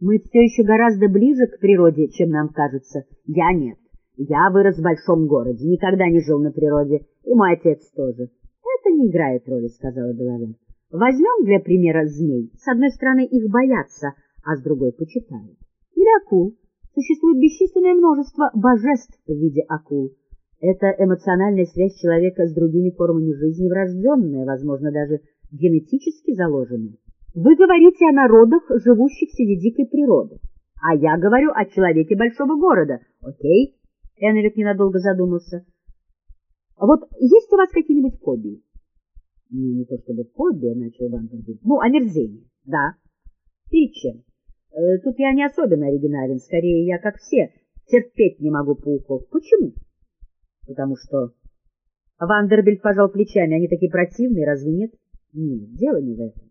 Мы все еще гораздо ближе к природе, чем нам кажется. Я нет. Я вырос в большом городе, никогда не жил на природе, и мой отец тоже. Это не играет роли, сказала Белавен. Возьмем для примера змей. С одной стороны, их боятся, а с другой почитают. Или акул. Существует бесчисленное множество божеств в виде акул. Это эмоциональная связь человека с другими формами жизни врожденная, возможно, даже генетически заложенная. Вы говорите о народах, живущих среди дикой природы, а я говорю о человеке большого города. Окей? Эннвик ненадолго задумался. Вот есть у вас какие-нибудь фобии? Ну, не то чтобы фобия, начал Вандербильд. Ну, омерзение. Да. Перед чем? Э, тут я не особенно оригинален, скорее я, как все, терпеть не могу пауков. Почему? Потому что... Вандербильд пожал плечами. Они такие противные, разве нет? Нет, дело не в этом.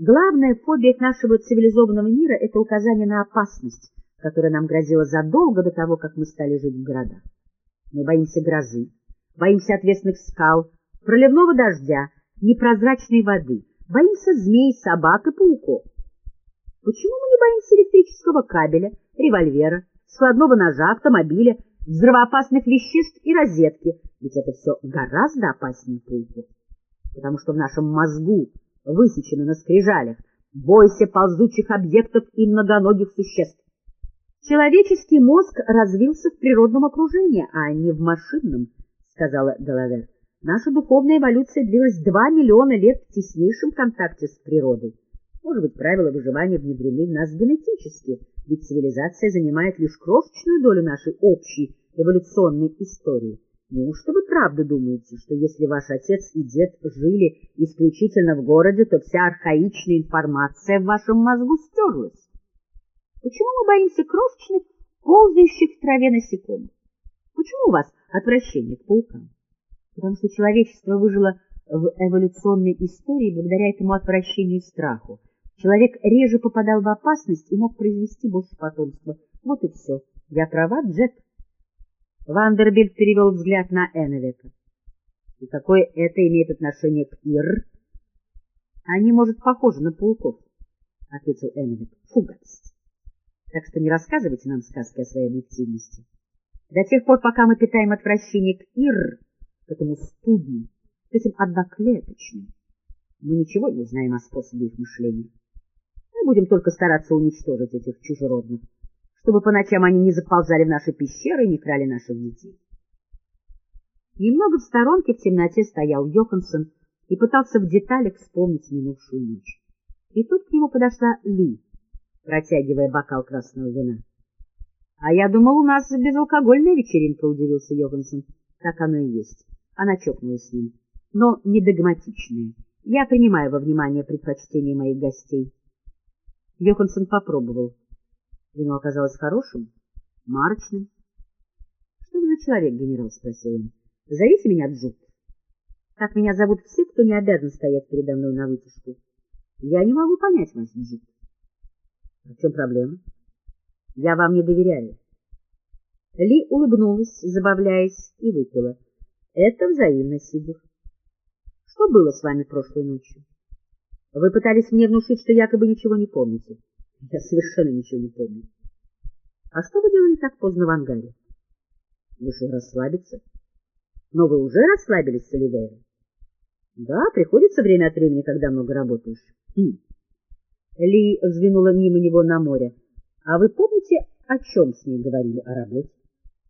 Главная фобия нашего цивилизованного мира — это указание на опасность, которая нам грозила задолго до того, как мы стали жить в городах. Мы боимся грозы, боимся ответственных скал, проливного дождя, непрозрачной воды, боимся змей, собак и пауков. Почему мы не боимся электрического кабеля, револьвера, складного ножа, автомобиля, взрывоопасных веществ и розетки? Ведь это все гораздо опаснее пауков. Потому что в нашем мозгу высечено на скрижалях «Бойся ползучих объектов и многоногих существ». Человеческий мозг развился в природном окружении, а не в машинном, сказала Делавер. Наша духовная эволюция длилась два миллиона лет в теснейшем контакте с природой. Может быть, правила выживания внедрены в нас генетически, ведь цивилизация занимает лишь крошечную долю нашей общей эволюционной истории. Неужто вы правда думаете, что если ваш отец и дед жили исключительно в городе, то вся архаичная информация в вашем мозгу стерлась? Почему мы боимся крошечных, ползающих в траве насекомых? Почему у вас отвращение к паукам? Потому что человечество выжило в эволюционной истории благодаря этому отвращению и страху. Человек реже попадал в опасность и мог произвести больше потомства. Вот и все. Я права, Джек? Вандербильд перевел взгляд на Эннвека. И какое это имеет отношение к Ир? Они, может, похожи на пауков, — ответил Эннвек. Фу. Так что не рассказывайте нам сказки о своей объективности. До тех пор, пока мы питаем отвращение к Ир, к этому студню, к этим одноклеточным, мы ничего не знаем о способе их мышления. Мы будем только стараться уничтожить этих чужеродных, чтобы по ночам они не заползали в наши пещеры и не крали наших детей. Немного в сторонке в темноте стоял Йоханссон и пытался в деталях вспомнить минувшую ночь. И тут к нему подошла Ли, протягивая бокал красного вина. — А я думал, у нас безалкогольная вечеринка, — удивился Йоханссон. — Так оно и есть. Она чокнулась с ним. Но не догматичная. Я принимаю во внимание предпочтения моих гостей. Йоханссон попробовал. Вино оказалось хорошим, марочным. — Что вы за человек, генерал? — спросил он. — Зовите меня Джуд. Так меня зовут все, кто не обязан стоять передо мной на вытяжку. Я не могу понять вас, Джуд. В чем проблема? Я вам не доверяю. Ли улыбнулась, забавляясь, и выпила. Это взаимно, Сигур. Что было с вами прошлой ночью? Вы пытались мне внушить, что якобы ничего не помните. Я совершенно ничего не помню. А что вы делали так поздно в ангаре? Вышел расслабиться. Но вы уже расслабились с Оливейрой? Да, приходится время от времени, когда много работаешь. Хм. Ли взглянула мимо него на море. — А вы помните, о чем с ней говорили о работе?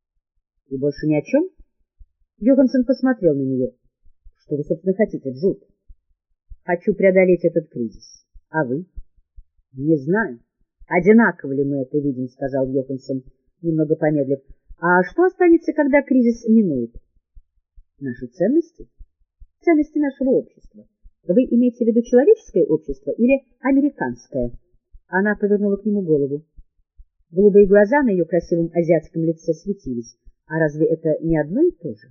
— И больше ни о чем? Йоганссон посмотрел на нее. — Что вы, собственно, хотите, Джуд? — Хочу преодолеть этот кризис. А вы? — Не знаю. Одинаково ли мы это видим, — сказал Йоханссон, немного помедлив. — А что останется, когда кризис минует? — Наши ценности. Ценности нашего общества. Вы имеете в виду человеческое общество или американское? Она повернула к нему голову. Голубые глаза на ее красивом азиатском лице светились. А разве это не одно и то же?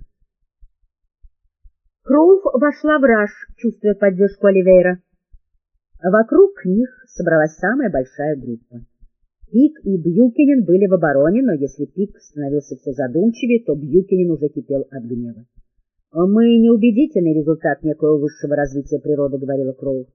Кроув вошла в раж, чувствуя поддержку Оливейра. Вокруг них собралась самая большая группа. Пик и Бьюкинен были в обороне, но если Пик становился все задумчивее, то Бьюкинен уже кипел от гнева. Мы неубедительный результат некоего высшего развития природы, говорила Кроу.